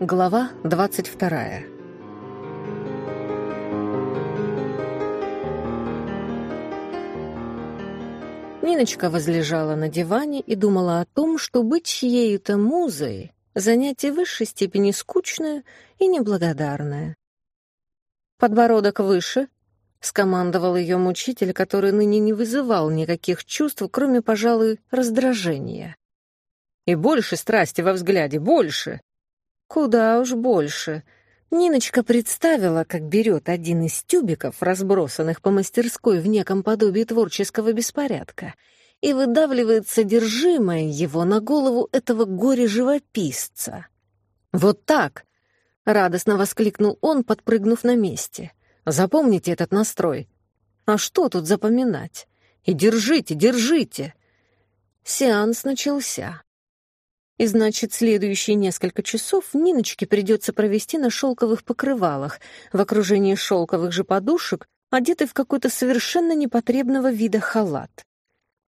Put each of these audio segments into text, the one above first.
Глава 22 Ниночка возлежала на диване и думала о том, что быть чьею-то музой — занятие в высшей степени скучное и неблагодарное. «Подбородок выше», — скомандовал ее мучитель, который ныне не вызывал никаких чувств, кроме, пожалуй, раздражения. «И больше страсти во взгляде, больше!» Куда уж больше. Ниночка представила, как берет один из тюбиков, разбросанных по мастерской в неком подобии творческого беспорядка, и выдавливает содержимое его на голову этого горе-живописца. «Вот так!» — радостно воскликнул он, подпрыгнув на месте. «Запомните этот настрой. А что тут запоминать? И держите, держите!» Сеанс начался. И значит, следующие несколько часов Ниночке придется провести на шелковых покрывалах, в окружении шелковых же подушек, одетой в какой-то совершенно непотребного вида халат.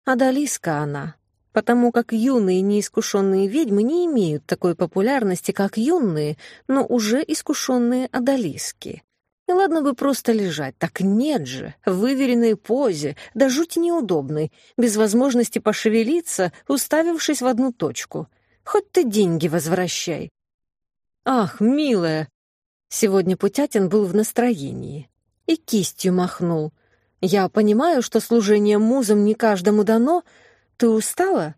Адалиска она, потому как юные неискушенные ведьмы не имеют такой популярности, как юные, но уже искушенные адалиски. И ладно бы просто лежать, так нет же, в выверенной позе, да жуть неудобной, без возможности пошевелиться, уставившись в одну точку — Хоть ты деньги возвращай. Ах, милая. Сегодня Путятин был в настроении. И кистью махнул. Я понимаю, что служение музам не каждому дано. Ты устала?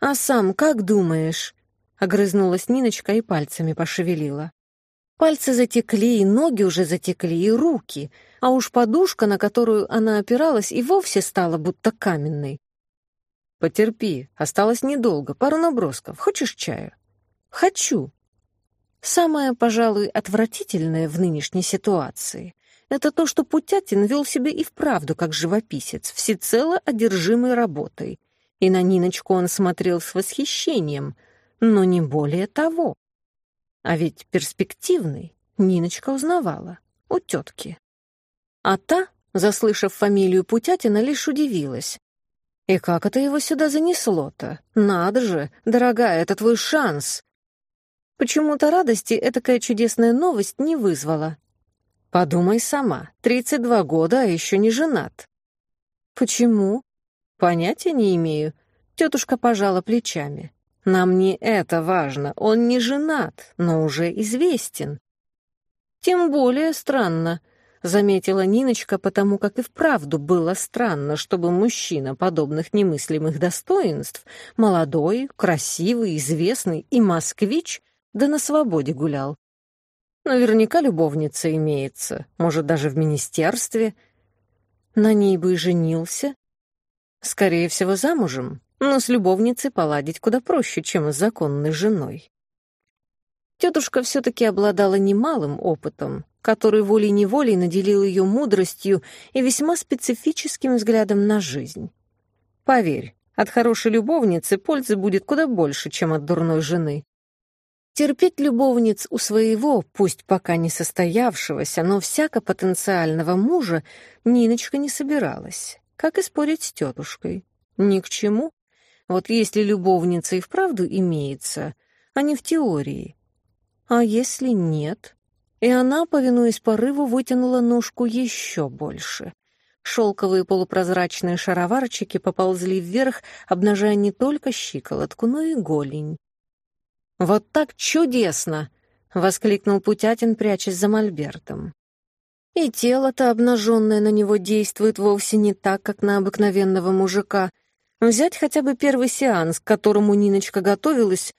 А сам как думаешь? Огрызнулась Ниночка и пальцами пошевелила. Пальцы затекли, и ноги уже затекли, и руки, а уж подушка, на которую она опиралась, и вовсе стала будто каменной. Потерпи, осталось недолго, пару набросков. Хочешь чаю? Хочу. Самое, пожалуй, отвратительное в нынешней ситуации — это то, что Путятин вел себя и вправду как живописец, всецело одержимый работой. И на Ниночку он смотрел с восхищением, но не более того. А ведь перспективный Ниночка узнавала у тетки. А та, заслышав фамилию Путятина, лишь удивилась. И как это его сюда занесло-то? Надо же, дорогая, это твой шанс. Почему-то радости этакая чудесная новость не вызвала. Подумай сама, 32 года, а еще не женат. Почему? Понятия не имею. Тетушка пожала плечами. Нам не это важно, он не женат, но уже известен. Тем более странно, заметила Ниночка, потому как и вправду было странно, чтобы мужчина подобных немыслимых достоинств, молодой, красивый, известный и москвич, да на свободе гулял. Наверняка любовница имеется, может, даже в министерстве. На ней бы и женился. Скорее всего, замужем, но с любовницей поладить куда проще, чем с законной женой. Тетушка все-таки обладала немалым опытом, который волей-неволей наделил ее мудростью и весьма специфическим взглядом на жизнь. Поверь, от хорошей любовницы пользы будет куда больше, чем от дурной жены. Терпеть любовниц у своего, пусть пока не состоявшегося, но всяко потенциального мужа Ниночка не собиралась, как и спорить с тетушкой. Ни к чему. Вот если любовница и вправду имеется, а не в теории. А если нет? И она, повинуясь порыву, вытянула ножку еще больше. Шелковые полупрозрачные шароварчики поползли вверх, обнажая не только щиколотку, но и голень. «Вот так чудесно!» — воскликнул Путятин, прячась за мольбертом. И тело-то обнаженное на него действует вовсе не так, как на обыкновенного мужика. Взять хотя бы первый сеанс, к которому Ниночка готовилась,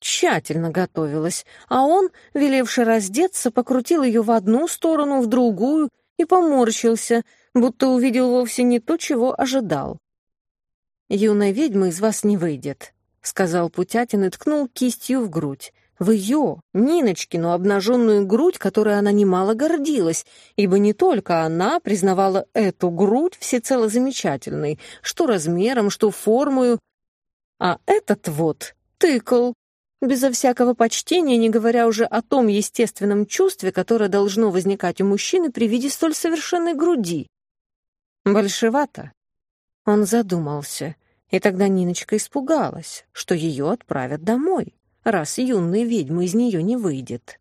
тщательно готовилась, а он, велевший раздеться, покрутил ее в одну сторону, в другую и поморщился, будто увидел вовсе не то, чего ожидал. «Юная ведьма из вас не выйдет», — сказал Путятин и ткнул кистью в грудь. В ее, Ниночкину, обнаженную грудь, которой она немало гордилась, ибо не только она признавала эту грудь всецело замечательной, что размером, что формою, а этот вот тыкал безо всякого почтения, не говоря уже о том естественном чувстве, которое должно возникать у мужчины при виде столь совершенной груди. Большевато. Он задумался, и тогда Ниночка испугалась, что ее отправят домой. раз юной ведьмы из нее не выйдет.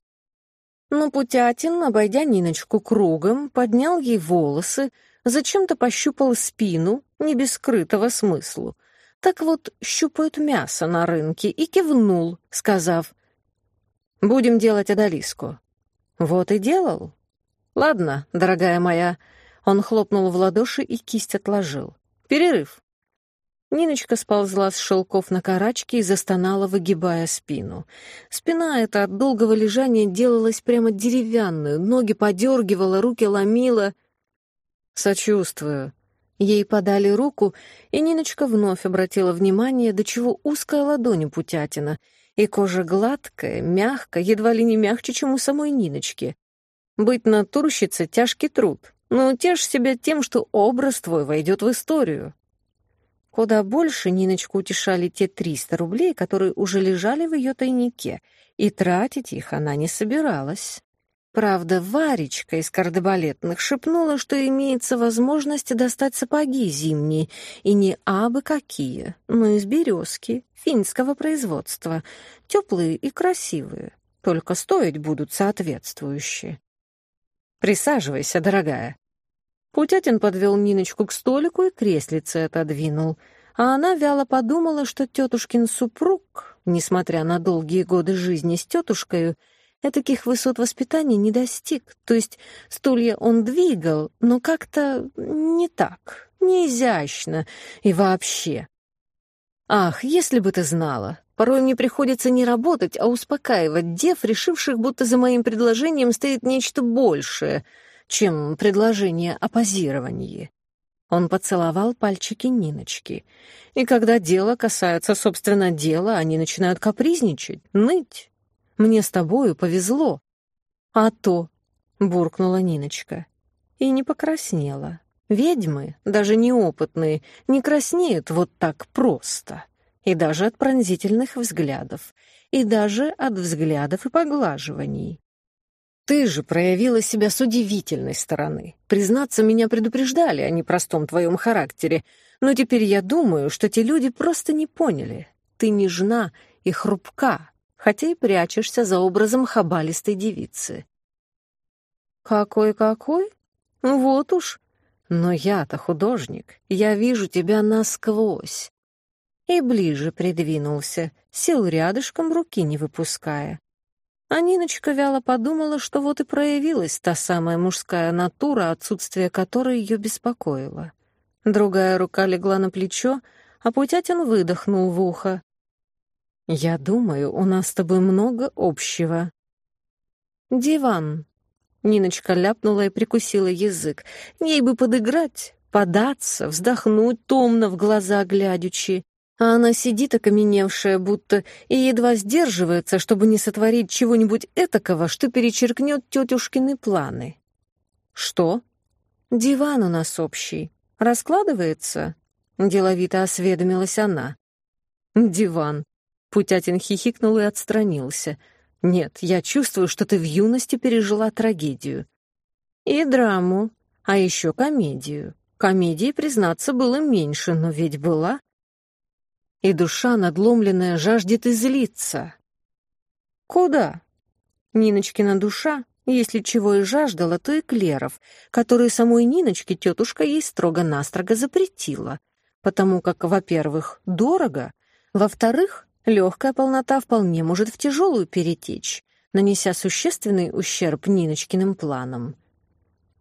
Но Путятин, обойдя Ниночку кругом, поднял ей волосы, зачем-то пощупал спину, не без скрытого смыслу. Так вот, щупают мясо на рынке, и кивнул, сказав, «Будем делать одолиску». Вот и делал. «Ладно, дорогая моя». Он хлопнул в ладоши и кисть отложил. «Перерыв». Ниночка сползла с шелков на карачки и застонала, выгибая спину. Спина эта от долгого лежания делалась прямо деревянную, ноги подергивала, руки ломила. «Сочувствую». Ей подали руку, и Ниночка вновь обратила внимание, до чего узкая ладонь у Путятина, и кожа гладкая, мягкая, едва ли не мягче, чем у самой Ниночки. Быть натурщицей — тяжкий труд, но утешь себя тем, что образ твой войдет в историю. Куда больше Ниночку утешали те 300 рублей, которые уже лежали в ее тайнике, и тратить их она не собиралась. Правда, Варечка из кардебалетных шепнула, что имеется возможность достать сапоги зимние, и не абы какие, но из березки, финского производства, теплые и красивые, только стоить будут соответствующие. «Присаживайся, дорогая», Путятин подвел Ниночку к столику и креслице отодвинул, а она вяло подумала, что тетушкин супруг, несмотря на долгие годы жизни с тетушкой, таких высот воспитания не достиг. То есть стулья он двигал, но как-то не так, не изящно и вообще. Ах, если бы ты знала, порой мне приходится не работать, а успокаивать дев, решивших, будто за моим предложением стоит нечто большее — чем предложение о позировании. Он поцеловал пальчики Ниночки. И когда дело касается, собственно, дела, они начинают капризничать, ныть. Мне с тобою повезло. А то, — буркнула Ниночка. И не покраснела. Ведьмы, даже неопытные, не краснеют вот так просто. И даже от пронзительных взглядов. И даже от взглядов и поглаживаний. Ты же проявила себя с удивительной стороны. Признаться, меня предупреждали о непростом твоем характере, но теперь я думаю, что те люди просто не поняли. Ты нежна и хрупка, хотя и прячешься за образом хабалистой девицы. Какой-какой? Вот уж. Но я-то художник, я вижу тебя насквозь. И ближе придвинулся, сел рядышком, руки не выпуская. А Ниночка вяло подумала, что вот и проявилась та самая мужская натура, отсутствие которой ее беспокоило. Другая рука легла на плечо, а Путятин выдохнул в ухо. «Я думаю, у нас с тобой много общего». «Диван», — Ниночка ляпнула и прикусила язык. «Ей бы подыграть, податься, вздохнуть томно в глаза глядячи а она сидит окаменевшая, будто и едва сдерживается, чтобы не сотворить чего-нибудь этакого, что перечеркнет тетушкины планы. «Что?» «Диван у нас общий. Раскладывается?» — деловито осведомилась она. «Диван». Путятин хихикнул и отстранился. «Нет, я чувствую, что ты в юности пережила трагедию. И драму, а еще комедию. Комедии, признаться, было меньше, но ведь была и душа надломленная жаждет излиться. Куда? Ниночкина душа, если чего и жаждала, то эклеров, которые самой Ниночке тетушка ей строго-настрого запретила, потому как, во-первых, дорого, во-вторых, легкая полнота вполне может в тяжелую перетечь, нанеся существенный ущерб Ниночкиным планам.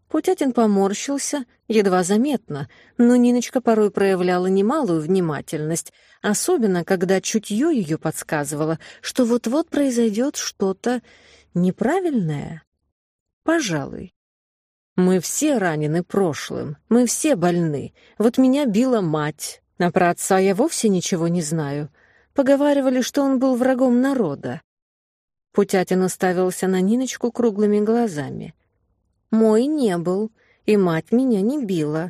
Путятин поморщился, едва заметно, но Ниночка порой проявляла немалую внимательность, особенно когда чутье ее подсказывало, что вот-вот произойдет что-то неправильное. Пожалуй. Мы все ранены прошлым, мы все больны. Вот меня била мать, а про отца я вовсе ничего не знаю. Поговаривали, что он был врагом народа. Путятин уставился на Ниночку круглыми глазами — мой не был, и мать меня не била.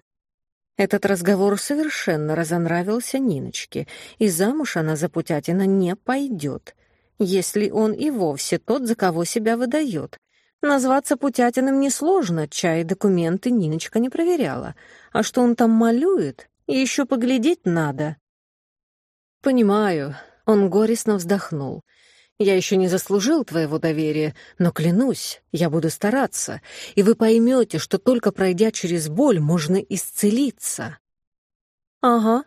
Этот разговор совершенно разонравился Ниночке, и замуж она за Путятина не пойдет, если он и вовсе тот, за кого себя выдает. Назваться Путятиным несложно, чай документы Ниночка не проверяла. А что он там малюет, еще поглядеть надо. «Понимаю», — он горестно вздохнул. Я еще не заслужил твоего доверия, но клянусь, я буду стараться, и вы поймете, что только пройдя через боль, можно исцелиться». «Ага».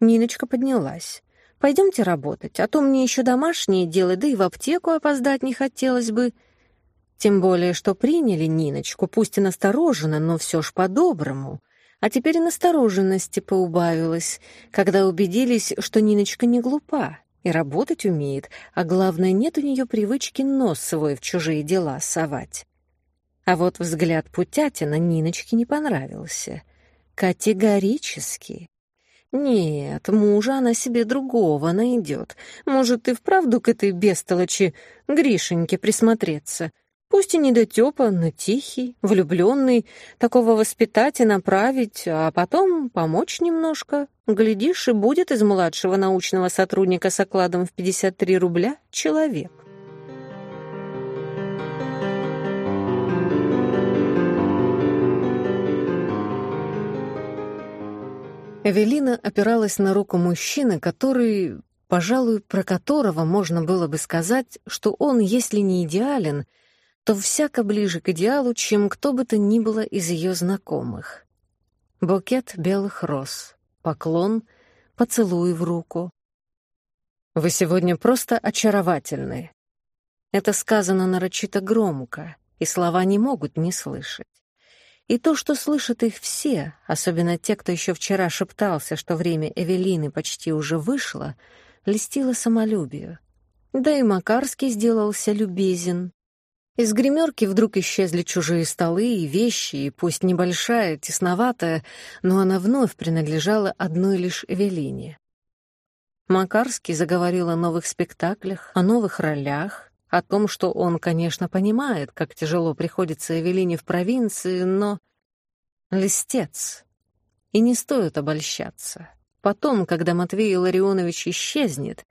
Ниночка поднялась. «Пойдемте работать, а то мне еще домашнее дело, да и в аптеку опоздать не хотелось бы». Тем более, что приняли Ниночку, пусть и настороженно, но все ж по-доброму. А теперь настороженности поубавилось, когда убедились, что Ниночка не глупа и работать умеет, а главное, нет у нее привычки нос свой в чужие дела совать. А вот взгляд Путятина Ниночке не понравился. Категорически. Нет, мужа она себе другого найдет. Может, и вправду к этой бестолочи Гришеньке присмотреться — Пусть и недотёпа, но тихий, влюбленный, такого воспитать и направить, а потом помочь немножко. Глядишь, и будет из младшего научного сотрудника с окладом в 53 рубля человек. Эвелина опиралась на руку мужчины, который, пожалуй, про которого можно было бы сказать, что он, если не идеален, — то всяко ближе к идеалу, чем кто бы то ни было из ее знакомых. Букет белых роз, поклон, поцелуй в руку. «Вы сегодня просто очаровательны». Это сказано нарочито громко, и слова не могут не слышать. И то, что слышат их все, особенно те, кто еще вчера шептался, что время Эвелины почти уже вышло, льстило самолюбию. Да и Макарский сделался любезен, из гримерки вдруг исчезли чужие столы и вещи, и пусть небольшая, тесноватая, но она вновь принадлежала одной лишь Эвелине. Макарский заговорил о новых спектаклях, о новых ролях, о том, что он, конечно, понимает, как тяжело приходится Эвелине в провинции, но... Листец. И не стоит обольщаться. Потом, когда Матвей Илларионович исчезнет,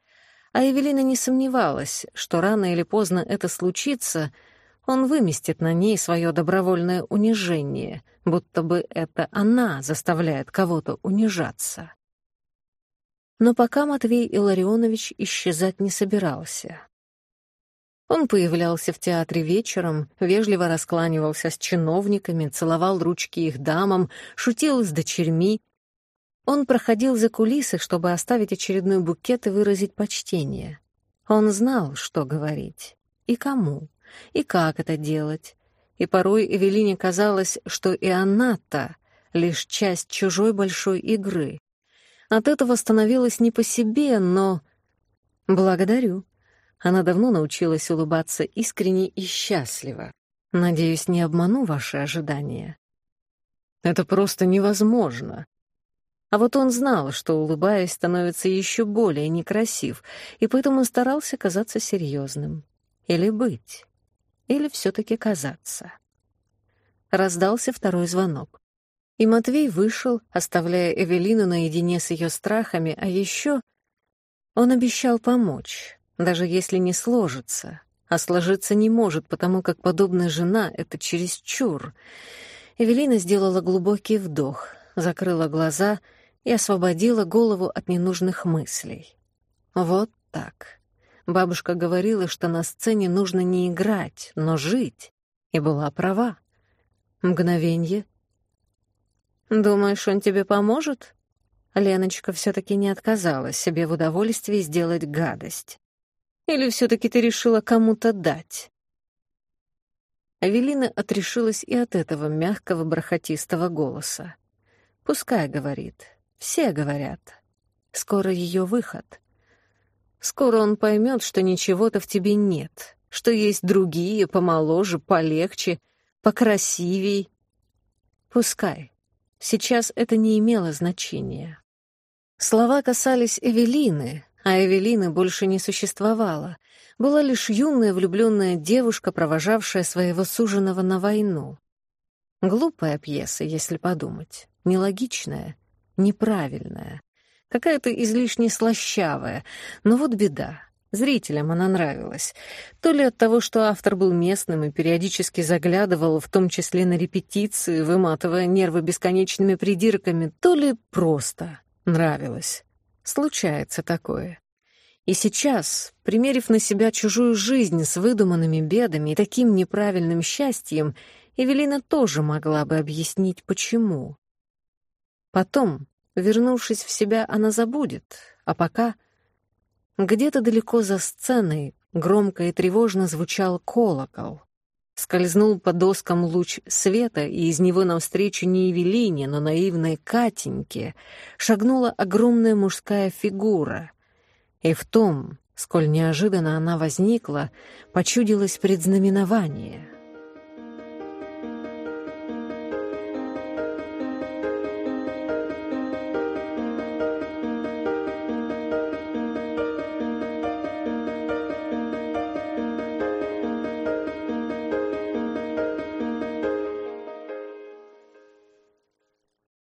а Эвелина не сомневалась, что рано или поздно это случится — он выместит на ней свое добровольное унижение, будто бы это она заставляет кого-то унижаться. Но пока Матвей Илларионович исчезать не собирался. Он появлялся в театре вечером, вежливо раскланивался с чиновниками, целовал ручки их дамам, шутил с дочерьми. Он проходил за кулисы, чтобы оставить очередной букет и выразить почтение. Он знал, что говорить и кому и как это делать. И порой Эвелине казалось, что и она-то лишь часть чужой большой игры. От этого становилось не по себе, но... Благодарю. Она давно научилась улыбаться искренне и счастливо. Надеюсь, не обману ваши ожидания. Это просто невозможно. А вот он знал, что, улыбаясь, становится еще более некрасив, и поэтому старался казаться серьезным. Или быть или все-таки казаться. Раздался второй звонок. И Матвей вышел, оставляя Эвелину наедине с ее страхами, а еще он обещал помочь, даже если не сложится, а сложиться не может, потому как подобная жена — это чересчур. Эвелина сделала глубокий вдох, закрыла глаза и освободила голову от ненужных мыслей. Вот так. Бабушка говорила, что на сцене нужно не играть, но жить, и была права. Мгновенье. «Думаешь, он тебе поможет?» Леночка все-таки не отказала себе в удовольствии сделать гадость. «Или все-таки ты решила кому-то дать?» Авелина отрешилась и от этого мягкого бархатистого голоса. «Пускай говорит. Все говорят. Скоро ее выход. Скоро он поймет, что ничего-то в тебе нет, что есть другие, помоложе, полегче, покрасивей. Пускай. Сейчас это не имело значения. Слова касались Эвелины, а Эвелины больше не существовало. Была лишь юная влюбленная девушка, провожавшая своего суженого на войну. Глупая пьеса, если подумать, нелогичная, неправильная какая-то излишне слащавая. Но вот беда. Зрителям она нравилась. То ли от того, что автор был местным и периодически заглядывал, в том числе на репетиции, выматывая нервы бесконечными придирками, то ли просто нравилось. Случается такое. И сейчас, примерив на себя чужую жизнь с выдуманными бедами и таким неправильным счастьем, Эвелина тоже могла бы объяснить, почему. Потом, вернувшись в себя, она забудет, а пока... Где-то далеко за сценой громко и тревожно звучал колокол. Скользнул по доскам луч света, и из него навстречу не Евелине, но наивной Катеньке шагнула огромная мужская фигура. И в том, сколь неожиданно она возникла, почудилось предзнаменование —